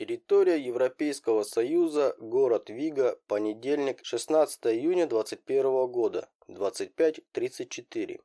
Территория Европейского Союза, город Вига, понедельник, 16 июня 2021 года, 25.34.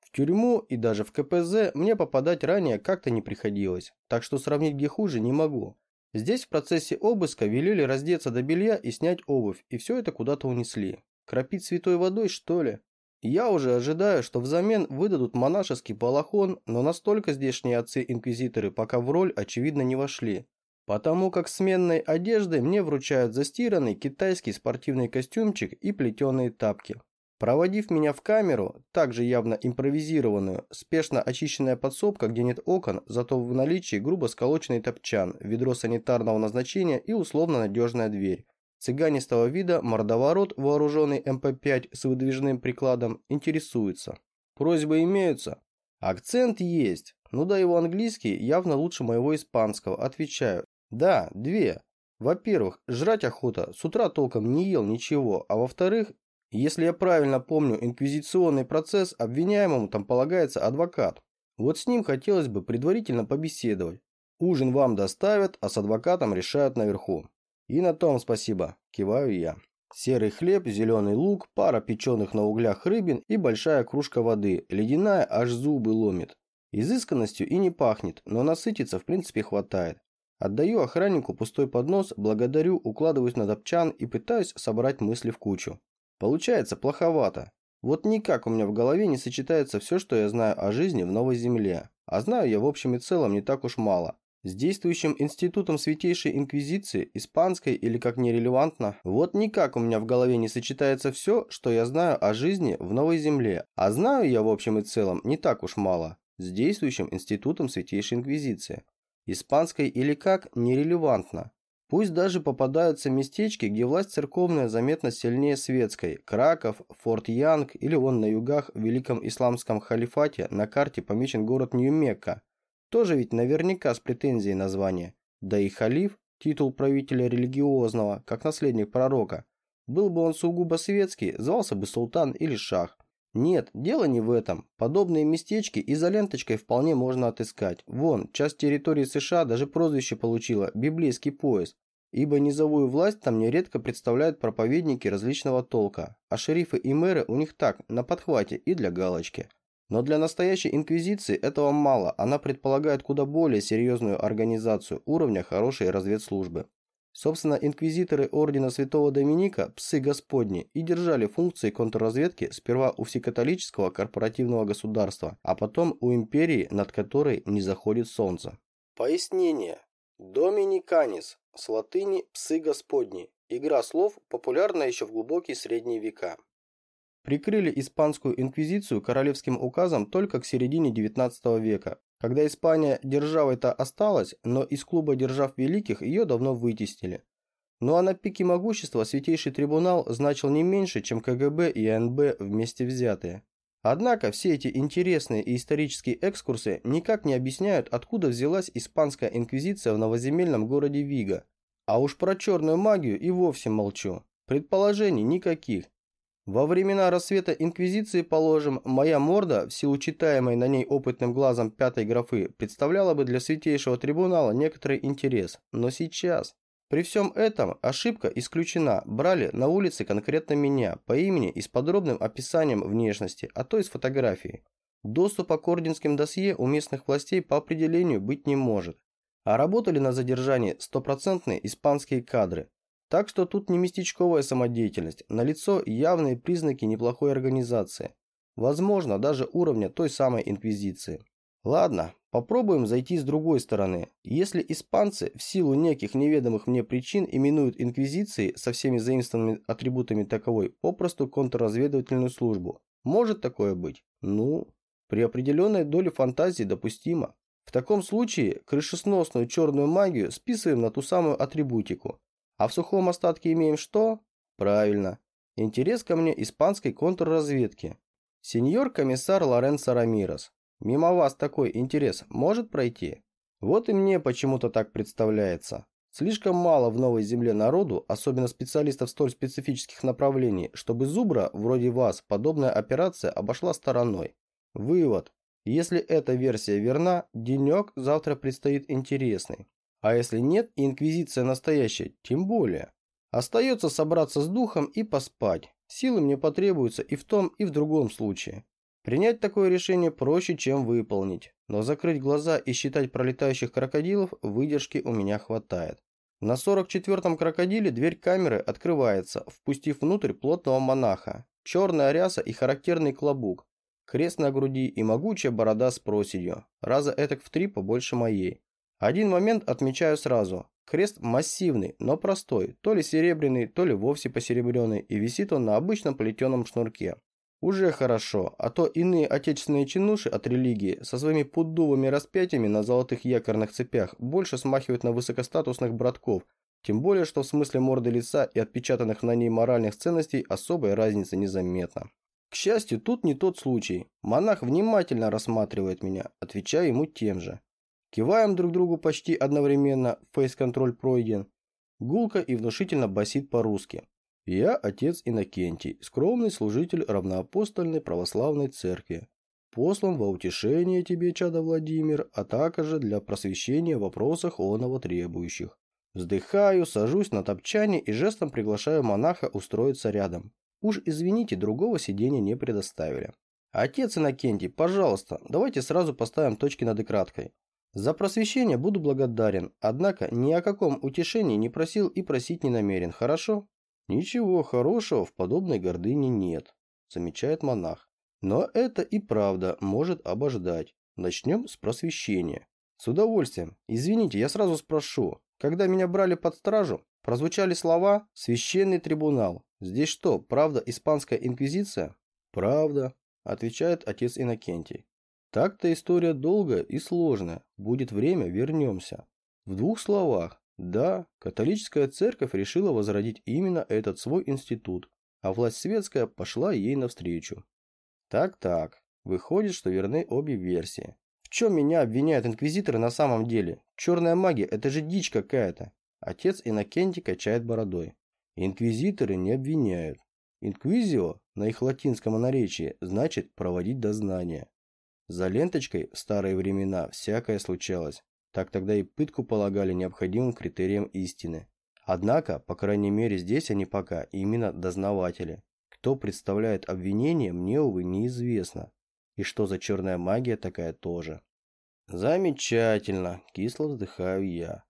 В тюрьму и даже в КПЗ мне попадать ранее как-то не приходилось, так что сравнить где хуже не могу. Здесь в процессе обыска велели раздеться до белья и снять обувь, и все это куда-то унесли. Кропить святой водой, что ли? Я уже ожидаю, что взамен выдадут монашеский балахон, но настолько здешние отцы-инквизиторы пока в роль очевидно не вошли. Потому как сменной одеждой мне вручают застиранный китайский спортивный костюмчик и плетеные тапки. Проводив меня в камеру, также явно импровизированную, спешно очищенная подсобка, где нет окон, зато в наличии грубо сколоченный топчан, ведро санитарного назначения и условно надежная дверь. Цыганистого вида мордоворот, вооруженный МП-5 с выдвижным прикладом, интересуется. Просьбы имеются? Акцент есть. Ну да его английский явно лучше моего испанского, отвечаю. Да, две. Во-первых, жрать охота, с утра толком не ел ничего, а во-вторых, если я правильно помню инквизиционный процесс, обвиняемому там полагается адвокат. Вот с ним хотелось бы предварительно побеседовать. Ужин вам доставят, а с адвокатом решают наверху. И на том спасибо, киваю я. Серый хлеб, зеленый лук, пара печеных на углях рыбин и большая кружка воды, ледяная аж зубы ломит. Изысканностью и не пахнет, но насытиться в принципе хватает. Отдаю охраннику пустой поднос, благодарю, укладываюсь на топчан и пытаюсь собрать мысли в кучу. Получается плоховато. Вот никак у меня в голове не сочетается все, что я знаю о жизни в Новой Земле. А знаю я в общем и целом не так уж мало. С действующим институтом Святейшей Инквизиции, испанской или как нерелевантно, вот никак у меня в голове не сочетается все, что я знаю о жизни в Новой Земле. А знаю я в общем и целом не так уж мало. С действующим институтом Святейшей Инквизиции. Испанской или как нерелевантно. Пусть даже попадаются местечки, где власть церковная заметно сильнее светской. Краков, Форт Янг или он на югах в Великом Исламском халифате на карте помечен город Нью-Мекка. Тоже ведь наверняка с претензией названия. Да и халиф, титул правителя религиозного, как наследник пророка. Был бы он сугубо светский, звался бы султан или шах. Нет, дело не в этом. Подобные местечки изоленточкой вполне можно отыскать. Вон, часть территории США даже прозвище получила – библейский пояс ибо низовую власть там нередко представляют проповедники различного толка, а шерифы и мэры у них так, на подхвате и для галочки. Но для настоящей инквизиции этого мало, она предполагает куда более серьезную организацию уровня хорошей разведслужбы. Собственно, инквизиторы Ордена Святого Доминика, псы Господни, и держали функции контрразведки сперва у всекатолического корпоративного государства, а потом у империи, над которой не заходит солнце. Пояснение. Доминиканис с латыни «псы господни». Игра слов, популярная еще в глубокие средние века. Прикрыли испанскую инквизицию королевским указом только к середине XIX века, когда Испания державой-то осталась, но из клуба держав великих ее давно вытеснили. Ну а на пике могущества Святейший Трибунал значил не меньше, чем КГБ и АНБ вместе взятые. Однако все эти интересные и исторические экскурсы никак не объясняют, откуда взялась испанская инквизиция в новоземельном городе Вига. А уж про черную магию и вовсе молчу. Предположений никаких. Во времена рассвета инквизиции, положим, моя морда, в силу читаемой на ней опытным глазом пятой графы, представляла бы для святейшего трибунала некоторый интерес. Но сейчас... При всем этом ошибка исключена, брали на улице конкретно меня, по имени и с подробным описанием внешности, а то и с фотографией. Доступа к орденским досье у местных властей по определению быть не может. А работали на задержании стопроцентные испанские кадры. Так что тут не местечковая самодеятельность, налицо явные признаки неплохой организации. Возможно, даже уровня той самой инквизиции. Ладно, попробуем зайти с другой стороны. Если испанцы в силу неких неведомых мне причин именуют инквизицией со всеми заимствованными атрибутами таковой попросту контрразведывательную службу, может такое быть? Ну, при определенной доле фантазии допустимо. В таком случае крышесносную черную магию списываем на ту самую атрибутику. А в сухом остатке имеем что? Правильно. Интерес ко мне испанской контрразведки. Сеньор комиссар Лоренцо Рамирес. Мимо вас такой интерес может пройти? Вот и мне почему-то так представляется. Слишком мало в новой земле народу, особенно специалистов столь специфических направлений, чтобы зубра, вроде вас, подобная операция обошла стороной. Вывод. Если эта версия верна, денек завтра предстоит интересный. А если нет, и инквизиция настоящая, тем более. Остается собраться с духом и поспать. Силы мне потребуются и в том, и в другом случае. Принять такое решение проще, чем выполнить. Но закрыть глаза и считать пролетающих крокодилов выдержки у меня хватает. На 44-м крокодиле дверь камеры открывается, впустив внутрь плотного монаха. Черная ряса и характерный клобук. Крест на груди и могучая борода с проседью. Раза этак в три побольше моей. Один момент отмечаю сразу. Крест массивный, но простой, то ли серебряный, то ли вовсе посеребренный, и висит он на обычном плетеном шнурке. Уже хорошо, а то иные отечественные чинуши от религии со своими пудовыми распятиями на золотых якорных цепях больше смахивают на высокостатусных братков, тем более, что в смысле морды лица и отпечатанных на ней моральных ценностей особой разницы незаметно. К счастью, тут не тот случай. Монах внимательно рассматривает меня, отвечая ему тем же. Киваем друг другу почти одновременно, фейс-контроль пройден. Гулко и внушительно басит по-русски. Я отец Иннокентий, скромный служитель равноапостольной православной церкви. Послан во утешение тебе, чадо Владимир, а также для просвещения в вопросах оного требующих. Вздыхаю, сажусь на топчане и жестом приглашаю монаха устроиться рядом. Уж извините, другого сидения не предоставили. Отец Иннокентий, пожалуйста, давайте сразу поставим точки над и краткой. За просвещение буду благодарен, однако ни о каком утешении не просил и просить не намерен, хорошо? Ничего хорошего в подобной гордыне нет, замечает монах. Но это и правда может обождать. Начнем с просвещения. С удовольствием. Извините, я сразу спрошу. Когда меня брали под стражу, прозвучали слова «священный трибунал». Здесь что, правда испанская инквизиция? Правда, отвечает отец Иннокентий. Так-то история долгая и сложная. Будет время, вернемся. В двух словах. Да, католическая церковь решила возродить именно этот свой институт, а власть светская пошла ей навстречу. Так-так, выходит, что верны обе версии. В чем меня обвиняют инквизиторы на самом деле? Черная магия – это же дичь какая-то. Отец Иннокентий качает бородой. Инквизиторы не обвиняют. Инквизио на их латинском наречии значит проводить дознание. За ленточкой в старые времена всякое случалось. Так тогда и пытку полагали необходимым критерием истины. Однако, по крайней мере здесь они пока именно дознаватели. Кто представляет обвинение, мне, увы, неизвестно. И что за черная магия такая тоже. Замечательно, кисло вздыхаю я.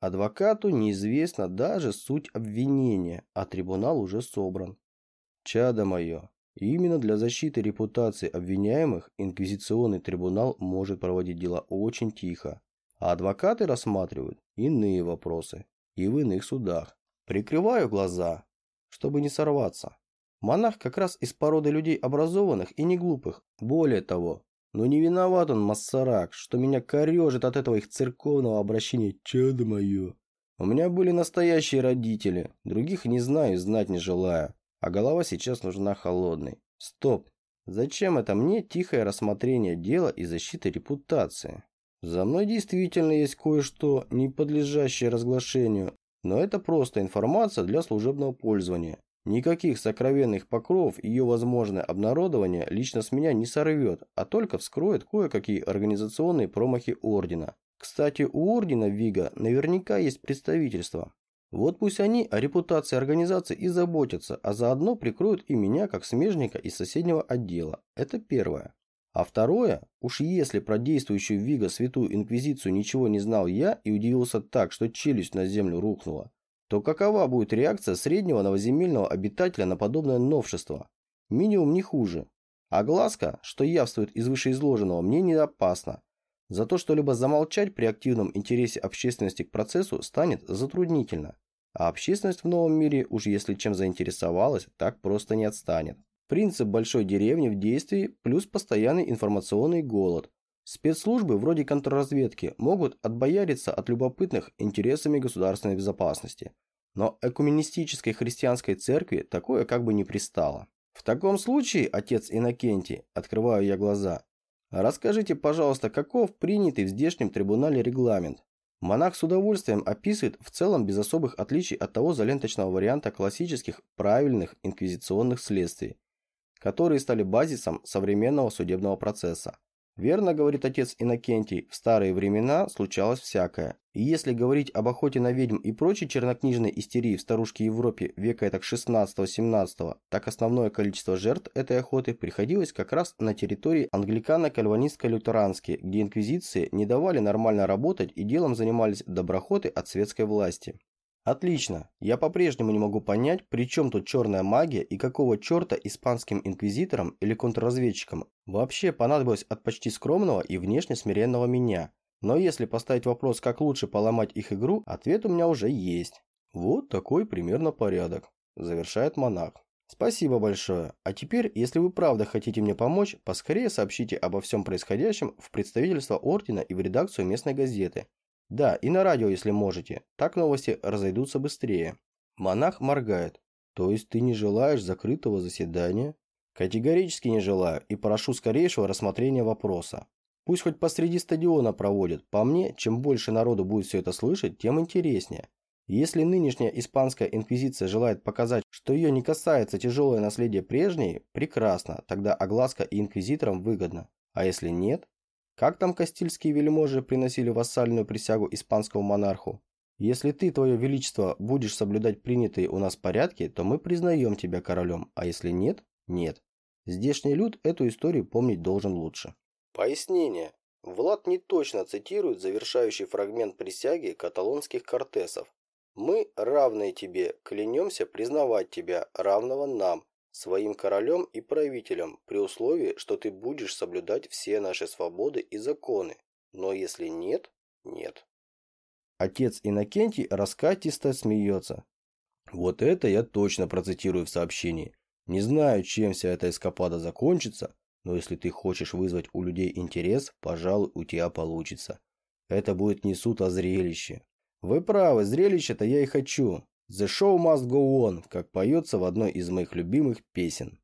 Адвокату неизвестна даже суть обвинения, а трибунал уже собран. Чадо мое, и именно для защиты репутации обвиняемых инквизиционный трибунал может проводить дела очень тихо, а адвокаты рассматривают иные вопросы и в иных судах. Прикрываю глаза, чтобы не сорваться. Монах как раз из породы людей образованных и не глупых. Более того, но не виноват он, Массарак, что меня корежит от этого их церковного обращения «чадо мое». У меня были настоящие родители, других не знаю знать не желаю. А голова сейчас нужна холодной. Стоп. Зачем это мне тихое рассмотрение дела и защита репутации? За мной действительно есть кое-что, не подлежащее разглашению, но это просто информация для служебного пользования. Никаких сокровенных покровов ее возможное обнародование лично с меня не сорвет, а только вскроет кое-какие организационные промахи Ордена. Кстати, у Ордена Вига наверняка есть представительство, вот пусть они о репутации организации и заботятся, а заодно прикроют и меня как смежника из соседнего отдела. Это первое. А второе, уж если про действующую Вига Святую Инквизицию ничего не знал я и удивился так, что челюсть на землю рухнула, то какова будет реакция среднего новоземельного обитателя на подобное новшество? Минимум не хуже. А глазка, что явствует из вышеизложенного, мне не опасно. За то что-либо замолчать при активном интересе общественности к процессу станет затруднительно. А общественность в новом мире, уж если чем заинтересовалась, так просто не отстанет. Принцип большой деревни в действии плюс постоянный информационный голод. Спецслужбы вроде контрразведки могут отбояриться от любопытных интересами государственной безопасности. Но экуменистической христианской церкви такое как бы не пристало. В таком случае, отец Иннокентий, открываю я глаза, Расскажите, пожалуйста, каков принятый в здешнем трибунале регламент? Монах с удовольствием описывает в целом без особых отличий от того заленточного варианта классических правильных инквизиционных следствий, которые стали базисом современного судебного процесса. Верно, говорит отец Иннокентий, в старые времена случалось всякое, И если говорить об охоте на ведьм и прочей чернокнижной истерии в старушке Европе века так 16-17, так основное количество жертв этой охоты приходилось как раз на территории англикано-кальванистско-лютеранские, где инквизиции не давали нормально работать и делом занимались доброхоты от светской власти. Отлично. Я по-прежнему не могу понять, при чем тут черная магия и какого черта испанским инквизиторам или контрразведчикам вообще понадобилось от почти скромного и внешне смиренного меня. Но если поставить вопрос, как лучше поломать их игру, ответ у меня уже есть. Вот такой примерно порядок, завершает монах. Спасибо большое. А теперь, если вы правда хотите мне помочь, поскорее сообщите обо всем происходящем в представительство Ордена и в редакцию местной газеты. Да, и на радио, если можете. Так новости разойдутся быстрее. Монах моргает. То есть ты не желаешь закрытого заседания? Категорически не желаю и прошу скорейшего рассмотрения вопроса. Пусть хоть посреди стадиона проводят. По мне, чем больше народу будет все это слышать, тем интереснее. Если нынешняя испанская инквизиция желает показать, что ее не касается тяжелое наследие прежней, прекрасно, тогда огласка и инквизиторам выгодна. А если нет? Как там кастильские вельможи приносили вассальную присягу испанскому монарху? Если ты, твое величество, будешь соблюдать принятые у нас порядки, то мы признаем тебя королем, а если нет, нет. Здешний люд эту историю помнить должен лучше. Пояснение. Влад не точно цитирует завершающий фрагмент присяги каталонских кортесов. «Мы, равные тебе, клянемся признавать тебя, равного нам, своим королем и правителем, при условии, что ты будешь соблюдать все наши свободы и законы. Но если нет, нет». Отец Иннокентий раскатисто смеется. Вот это я точно процитирую в сообщении. Не знаю, чем вся эта эскапада закончится, но если ты хочешь вызвать у людей интерес, пожалуй, у тебя получится. Это будет не суд, а зрелище. Вы правы, зрелище-то я и хочу. The show must go on, как поется в одной из моих любимых песен.